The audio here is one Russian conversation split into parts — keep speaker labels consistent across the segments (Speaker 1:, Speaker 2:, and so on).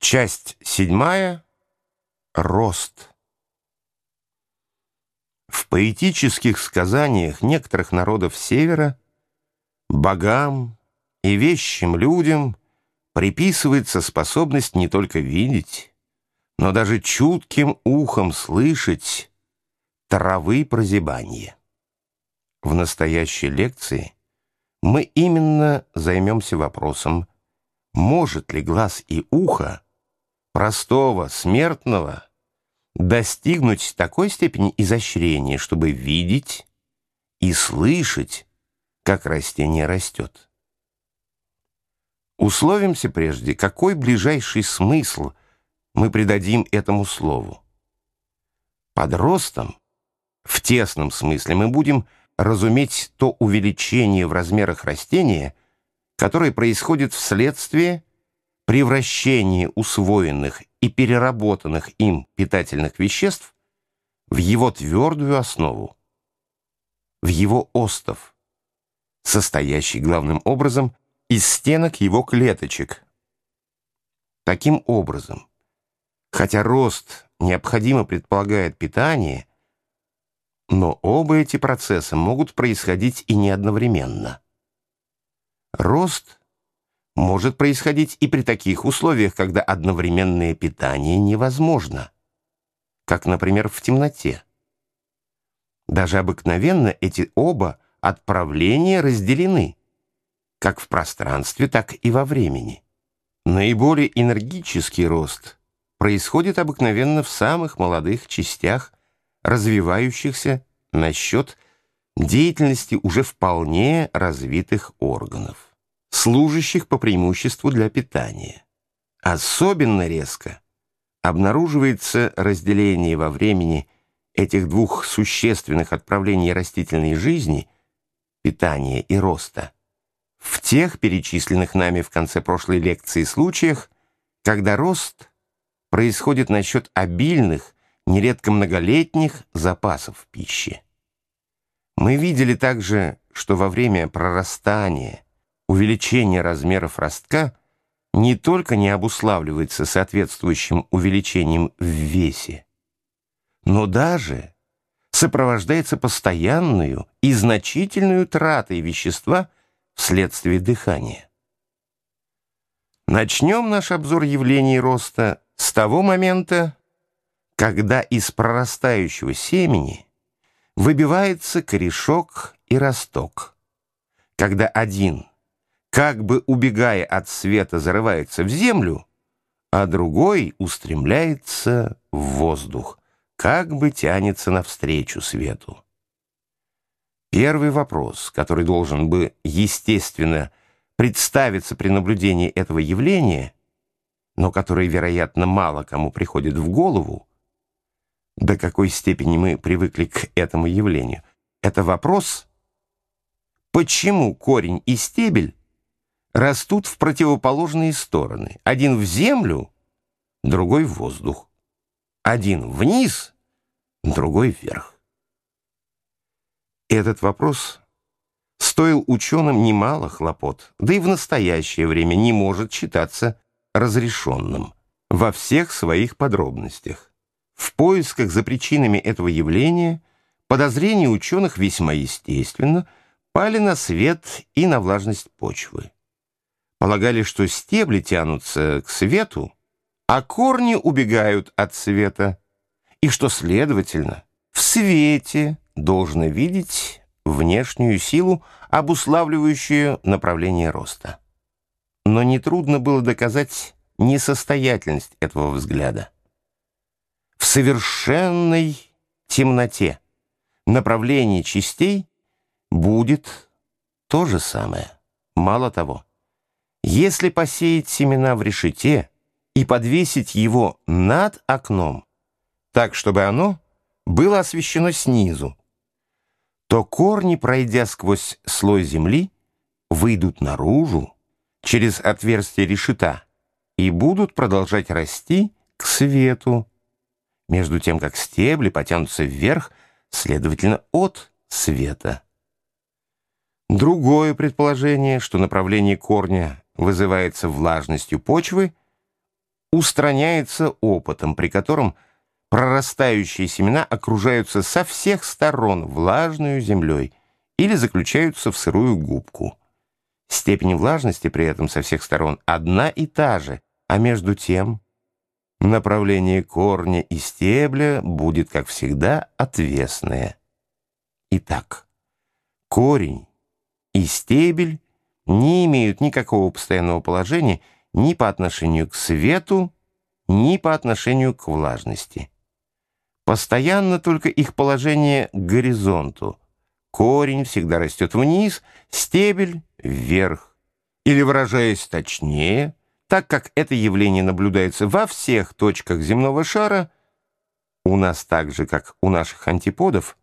Speaker 1: Часть седьмая. Рост. В поэтических сказаниях некоторых народов Севера богам и вещим людям приписывается способность не только видеть, но даже чутким ухом слышать травы прозябания. В настоящей лекции мы именно займемся вопросом, может ли глаз и ухо простого, смертного, достигнуть такой степени изощрения, чтобы видеть и слышать, как растение растет. Условимся прежде, какой ближайший смысл мы придадим этому слову. Под ростом, в тесном смысле, мы будем разуметь то увеличение в размерах растения, которое происходит вследствие превращение усвоенных и переработанных им питательных веществ в его твердую основу, в его остов, состоящий главным образом из стенок его клеточек. Таким образом, хотя рост необходимо предполагает питание, но оба эти процесса могут происходить и не одновременно. Рост может происходить и при таких условиях, когда одновременное питание невозможно, как, например, в темноте. Даже обыкновенно эти оба отправления разделены, как в пространстве, так и во времени. Наиболее энергический рост происходит обыкновенно в самых молодых частях, развивающихся насчет деятельности уже вполне развитых органов служащих по преимуществу для питания. Особенно резко обнаруживается разделение во времени этих двух существенных отправлений растительной жизни, питания и роста, в тех перечисленных нами в конце прошлой лекции случаях, когда рост происходит насчет обильных, нередко многолетних запасов пищи. Мы видели также, что во время прорастания – увеличение размеров ростка не только не обуславливается соответствующим увеличением в весе, но даже сопровождается постоянную и значительную тратой вещества вследствие дыхания. Начнем наш обзор явлений роста с того момента, когда из прорастающего семени выбивается корешок и росток, когда один как бы убегая от света, зарывается в землю, а другой устремляется в воздух, как бы тянется навстречу свету. Первый вопрос, который должен бы, естественно, представиться при наблюдении этого явления, но который, вероятно, мало кому приходит в голову, до какой степени мы привыкли к этому явлению, это вопрос, почему корень и стебель растут в противоположные стороны. Один в землю, другой в воздух. Один вниз, другой вверх. Этот вопрос стоил ученым немало хлопот, да и в настоящее время не может считаться разрешенным во всех своих подробностях. В поисках за причинами этого явления подозрения ученых весьма естественно пали на свет и на влажность почвы полагали, что стебли тянутся к свету, а корни убегают от света, и что, следовательно, в свете должно видеть внешнюю силу, обуславливающую направление роста. Но нетрудно было доказать несостоятельность этого взгляда. В совершенной темноте направление частей будет то же самое. Мало того, если посеять семена в решете и подвесить его над окном, так, чтобы оно было освещено снизу, то корни, пройдя сквозь слой земли, выйдут наружу через отверстие решета и будут продолжать расти к свету, между тем как стебли потянутся вверх, следовательно, от света. Другое предположение, что направление корня вызывается влажностью почвы, устраняется опытом, при котором прорастающие семена окружаются со всех сторон влажную землей или заключаются в сырую губку. Степень влажности при этом со всех сторон одна и та же, а между тем направление корня и стебля будет, как всегда, отвесное. Итак, корень и стебель не имеют никакого постоянного положения ни по отношению к свету, ни по отношению к влажности. Постоянно только их положение к горизонту. Корень всегда растет вниз, стебель — вверх. Или, выражаясь точнее, так как это явление наблюдается во всех точках земного шара, у нас так же, как у наших антиподов,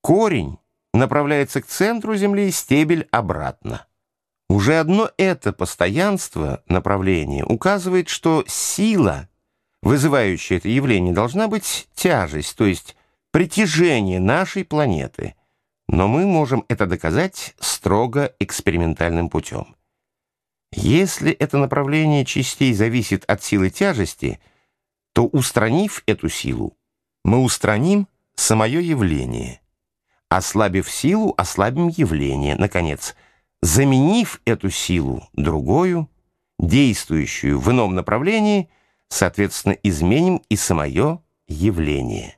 Speaker 1: корень направляется к центру Земли, стебель обратно. Уже одно это постоянство направления указывает, что сила, вызывающая это явление, должна быть тяжесть, то есть притяжение нашей планеты. Но мы можем это доказать строго экспериментальным путем. Если это направление частей зависит от силы тяжести, то, устранив эту силу, мы устраним самое явление. Ослабив силу, ослабим явление. Наконец, заменив эту силу другую, действующую в ином направлении, соответственно, изменим и самое явление.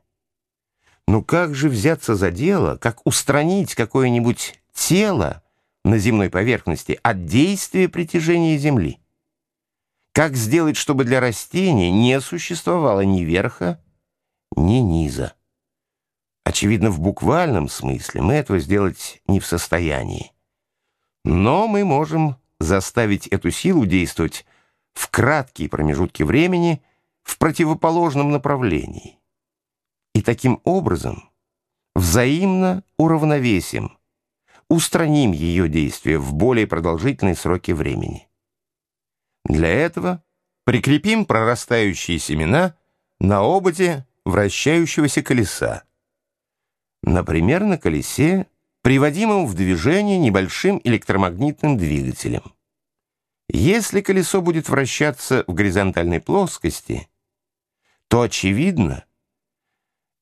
Speaker 1: Ну как же взяться за дело, как устранить какое-нибудь тело на земной поверхности от действия притяжения Земли? Как сделать, чтобы для растения не существовало ни верха, ни низа? Очевидно, в буквальном смысле мы этого сделать не в состоянии. Но мы можем заставить эту силу действовать в краткие промежутки времени в противоположном направлении. И таким образом взаимно уравновесим, устраним ее действие в более продолжительные сроки времени. Для этого прикрепим прорастающие семена на ободе вращающегося колеса. Например, на колесе приводимым в движение небольшим электромагнитным двигателем. Если колесо будет вращаться в горизонтальной плоскости, то, очевидно,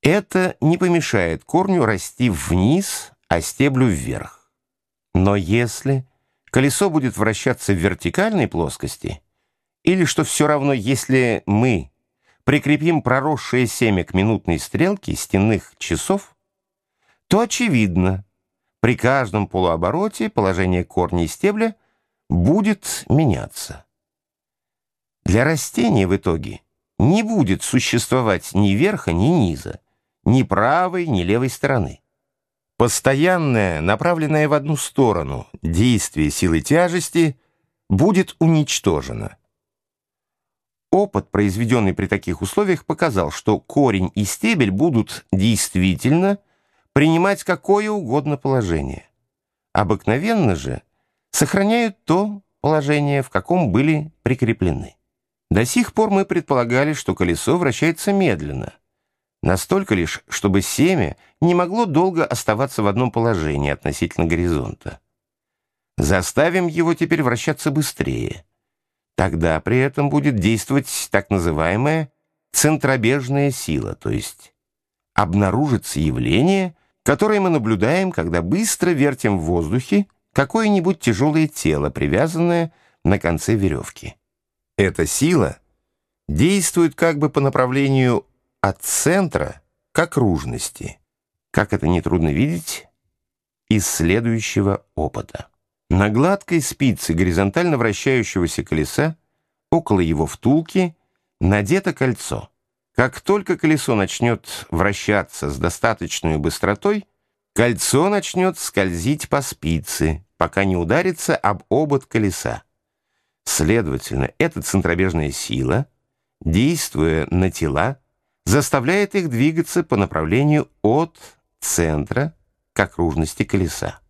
Speaker 1: это не помешает корню расти вниз, а стеблю вверх. Но если колесо будет вращаться в вертикальной плоскости, или, что все равно, если мы прикрепим проросшее семя к минутной стрелке стенных часов, то очевидно, при каждом полуобороте положение корня и стебля будет меняться. Для растения в итоге не будет существовать ни верха, ни низа, ни правой, ни левой стороны. Постоянное, направленное в одну сторону действие силы тяжести будет уничтожено. Опыт, произведенный при таких условиях, показал, что корень и стебель будут действительно принимать какое угодно положение. Обыкновенно же сохраняют то положение, в каком были прикреплены. До сих пор мы предполагали, что колесо вращается медленно. Настолько лишь, чтобы семя не могло долго оставаться в одном положении относительно горизонта. Заставим его теперь вращаться быстрее. Тогда при этом будет действовать так называемая центробежная сила, то есть обнаружится явление, которые мы наблюдаем, когда быстро вертим в воздухе какое-нибудь тяжелое тело, привязанное на конце веревки. Эта сила действует как бы по направлению от центра к окружности. Как это нетрудно видеть из следующего опыта. На гладкой спице горизонтально вращающегося колеса около его втулки надето кольцо — как только колесо начнет вращаться с достаточной быстротой, кольцо начнет скользить по спице, пока не ударится об обод колеса. Следовательно, эта центробежная сила, действуя на тела, заставляет их двигаться по направлению от центра к окружности колеса.